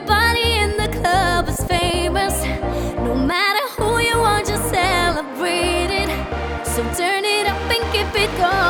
everybody in the club is famous. No matter who you are, just celebrate it. So turn it up and keep it going